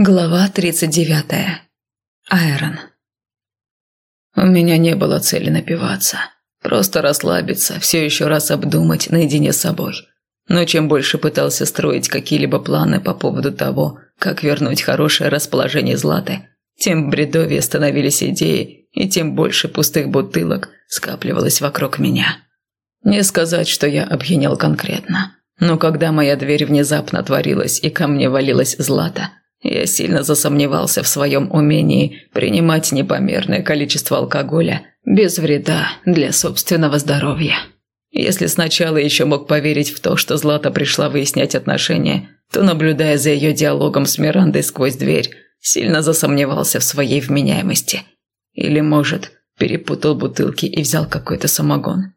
Глава 39. Айрон. У меня не было цели напиваться. Просто расслабиться, все еще раз обдумать наедине с собой. Но чем больше пытался строить какие-либо планы по поводу того, как вернуть хорошее расположение Златы, тем бредовее становились идеи, и тем больше пустых бутылок скапливалось вокруг меня. Не сказать, что я опьянел конкретно. Но когда моя дверь внезапно отворилась и ко мне валилась Злата – я сильно засомневался в своем умении принимать непомерное количество алкоголя без вреда для собственного здоровья. Если сначала еще мог поверить в то, что Злата пришла выяснять отношения, то, наблюдая за ее диалогом с Мирандой сквозь дверь, сильно засомневался в своей вменяемости. Или, может, перепутал бутылки и взял какой-то самогон.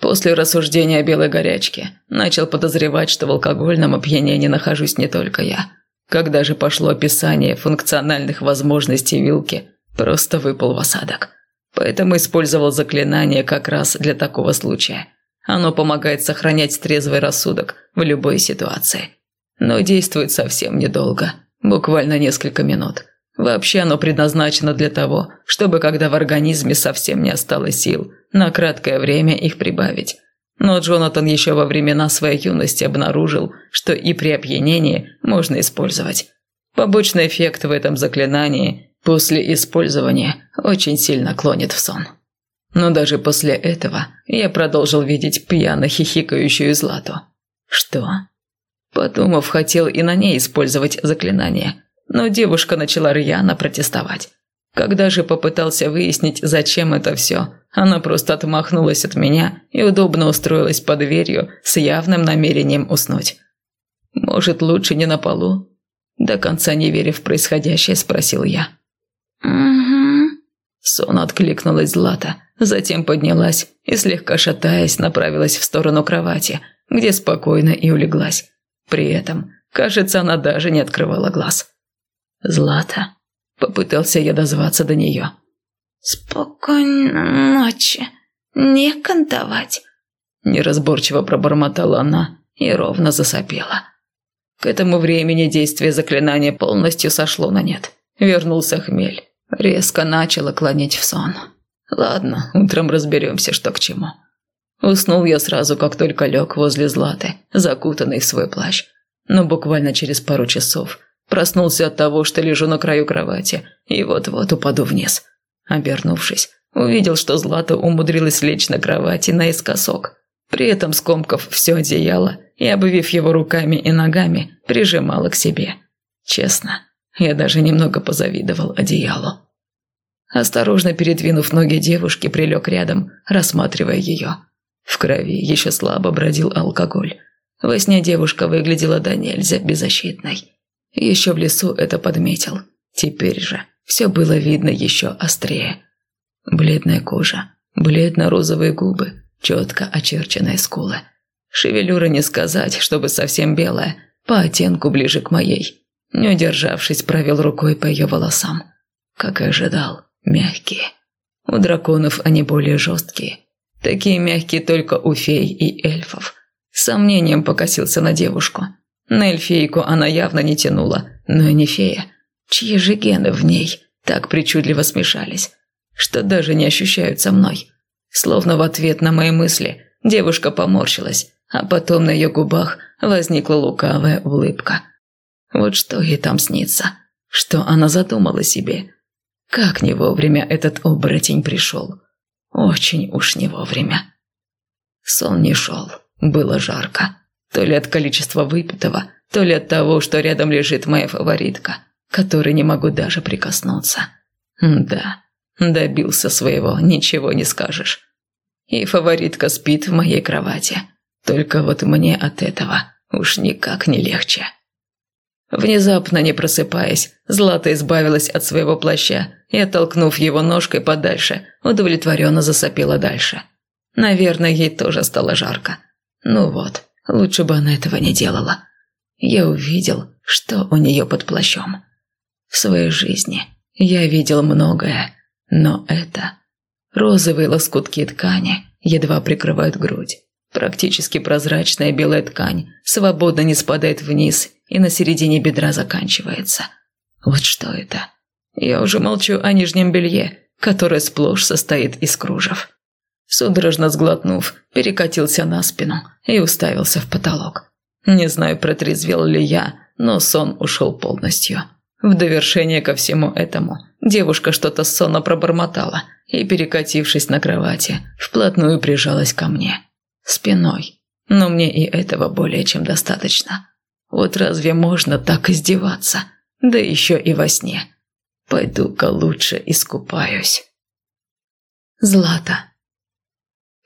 После рассуждения о белой горячке начал подозревать, что в алкогольном опьянении нахожусь не только я – когда же пошло описание функциональных возможностей вилки, просто выпал в осадок. Поэтому использовал заклинание как раз для такого случая. Оно помогает сохранять трезвый рассудок в любой ситуации. Но действует совсем недолго, буквально несколько минут. Вообще оно предназначено для того, чтобы когда в организме совсем не осталось сил, на краткое время их прибавить. Но Джонатан еще во времена своей юности обнаружил, что и при опьянении можно использовать. Побочный эффект в этом заклинании после использования очень сильно клонит в сон. Но даже после этого я продолжил видеть пьяно хихикающую Злату. Что? Подумав, хотел и на ней использовать заклинание, но девушка начала рьяно протестовать. Когда же попытался выяснить, зачем это все, она просто отмахнулась от меня и удобно устроилась под дверью с явным намерением уснуть. «Может, лучше не на полу?» До конца не веря в происходящее, спросил я. «Угу». Сон откликнулась Злата, затем поднялась и, слегка шатаясь, направилась в сторону кровати, где спокойно и улеглась. При этом, кажется, она даже не открывала глаз. «Злата?» Попытался я дозваться до нее. «Спокойной ночи. Не кантовать». Неразборчиво пробормотала она и ровно засопела. К этому времени действие заклинания полностью сошло на нет. Вернулся хмель. Резко начало клонить в сон. Ладно, утром разберемся, что к чему. Уснул я сразу, как только лег возле Златы, закутанный в свой плащ. Но буквально через пару часов Проснулся от того, что лежу на краю кровати и вот-вот упаду вниз. Обернувшись, увидел, что Злата умудрилась лечь на кровати наискосок. При этом скомкав все одеяло и обвив его руками и ногами, прижимала к себе. Честно, я даже немного позавидовал одеялу. Осторожно передвинув ноги девушки, прилег рядом, рассматривая ее. В крови еще слабо бродил алкоголь. Во сне девушка выглядела до нельзя беззащитной. Еще в лесу это подметил. Теперь же все было видно еще острее. Бледная кожа, бледно-розовые губы, четко очерченные скулы. Шевелюра не сказать, чтобы совсем белая, по оттенку ближе к моей. Не удержавшись, провел рукой по ее волосам. Как и ожидал, мягкие. У драконов они более жесткие. Такие мягкие только у фей и эльфов. С сомнением покосился на девушку – на эльфейку она явно не тянула, но и не фея. Чьи же гены в ней так причудливо смешались, что даже не ощущают со мной. Словно в ответ на мои мысли девушка поморщилась, а потом на ее губах возникла лукавая улыбка. Вот что ей там снится, что она задумала себе. Как не вовремя этот оборотень пришел. Очень уж не вовремя. Сон не шел, было жарко. То ли от количества выпитого, то ли от того, что рядом лежит моя фаворитка, которой не могу даже прикоснуться. Да, добился своего, ничего не скажешь. И фаворитка спит в моей кровати. Только вот мне от этого уж никак не легче. Внезапно, не просыпаясь, Злата избавилась от своего плаща и, оттолкнув его ножкой подальше, удовлетворенно засопела дальше. Наверное, ей тоже стало жарко. Ну вот, Лучше бы она этого не делала. Я увидел, что у нее под плащом. В своей жизни я видел многое, но это... Розовые лоскутки ткани едва прикрывают грудь. Практически прозрачная белая ткань свободно не спадает вниз и на середине бедра заканчивается. Вот что это? Я уже молчу о нижнем белье, которое сплошь состоит из кружев. Судорожно сглотнув, перекатился на спину и уставился в потолок. Не знаю, протрезвел ли я, но сон ушел полностью. В довершение ко всему этому девушка что-то сонно пробормотала и, перекатившись на кровати, вплотную прижалась ко мне. Спиной. Но мне и этого более чем достаточно. Вот разве можно так издеваться? Да еще и во сне. Пойду-ка лучше искупаюсь. Злата.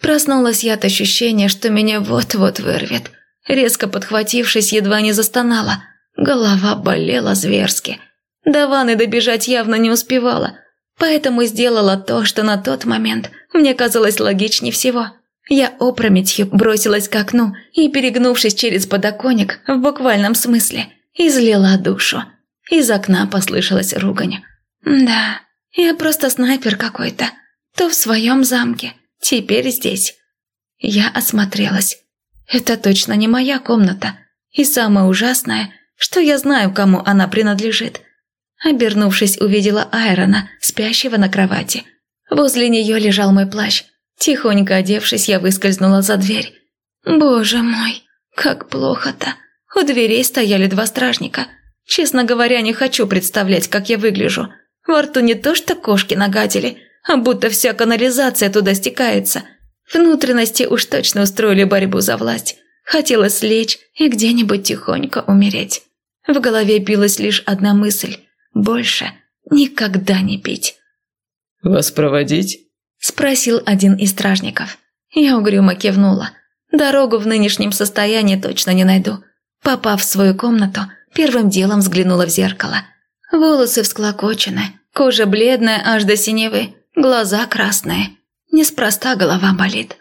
Проснулась я от ощущения, что меня вот-вот вырвет. Резко подхватившись, едва не застонала. Голова болела зверски. До ванны добежать явно не успевала, поэтому сделала то, что на тот момент мне казалось логичнее всего. Я опрометью бросилась к окну и, перегнувшись через подоконник, в буквальном смысле, излила душу. Из окна послышалась ругань. «Да, я просто снайпер какой-то. То в своем замке, теперь здесь». Я осмотрелась. Это точно не моя комната. И самое ужасное, что я знаю, кому она принадлежит. Обернувшись, увидела Айрона, спящего на кровати. Возле нее лежал мой плащ. Тихонько одевшись, я выскользнула за дверь. Боже мой, как плохо-то. У дверей стояли два стражника. Честно говоря, не хочу представлять, как я выгляжу. Во рту не то что кошки нагадили, а будто вся канализация туда стекается – Внутренности уж точно устроили борьбу за власть. Хотелось лечь и где-нибудь тихонько умереть. В голове билась лишь одна мысль – больше никогда не пить. «Вас проводить?» – спросил один из стражников. Я угрюмо кивнула. Дорогу в нынешнем состоянии точно не найду. Попав в свою комнату, первым делом взглянула в зеркало. Волосы всклокочены, кожа бледная аж до синевы, глаза красные – Неспроста голова болит.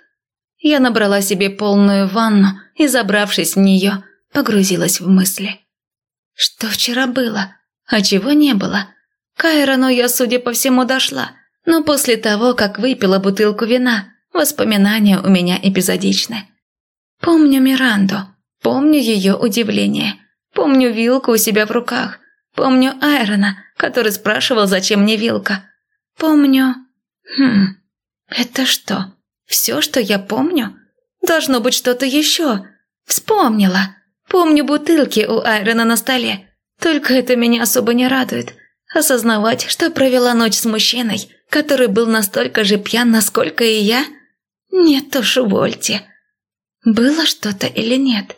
Я набрала себе полную ванну и, забравшись в нее, погрузилась в мысли. Что вчера было? А чего не было? К Айрону я, судя по всему, дошла. Но после того, как выпила бутылку вина, воспоминания у меня эпизодичны. Помню Миранду, помню ее удивление, помню вилку у себя в руках, помню Айрона, который спрашивал, зачем мне вилка. Помню... Хм... «Это что, все, что я помню? Должно быть что-то еще. Вспомнила. Помню бутылки у Айрона на столе. Только это меня особо не радует. Осознавать, что провела ночь с мужчиной, который был настолько же пьян, насколько и я? Нет уж, увольте. Было что-то или нет?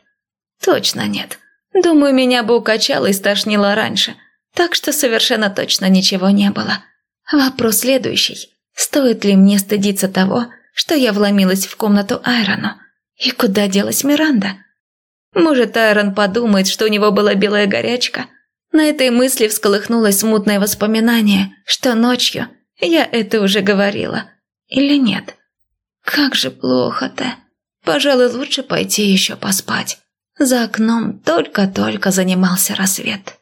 Точно нет. Думаю, меня бы укачало и стошнило раньше. Так что совершенно точно ничего не было. Вопрос следующий. Стоит ли мне стыдиться того, что я вломилась в комнату Айрону? И куда делась Миранда? Может, Айрон подумает, что у него была белая горячка? На этой мысли всколыхнулось смутное воспоминание, что ночью я это уже говорила. Или нет? Как же плохо-то. Пожалуй, лучше пойти еще поспать. За окном только-только занимался рассвет.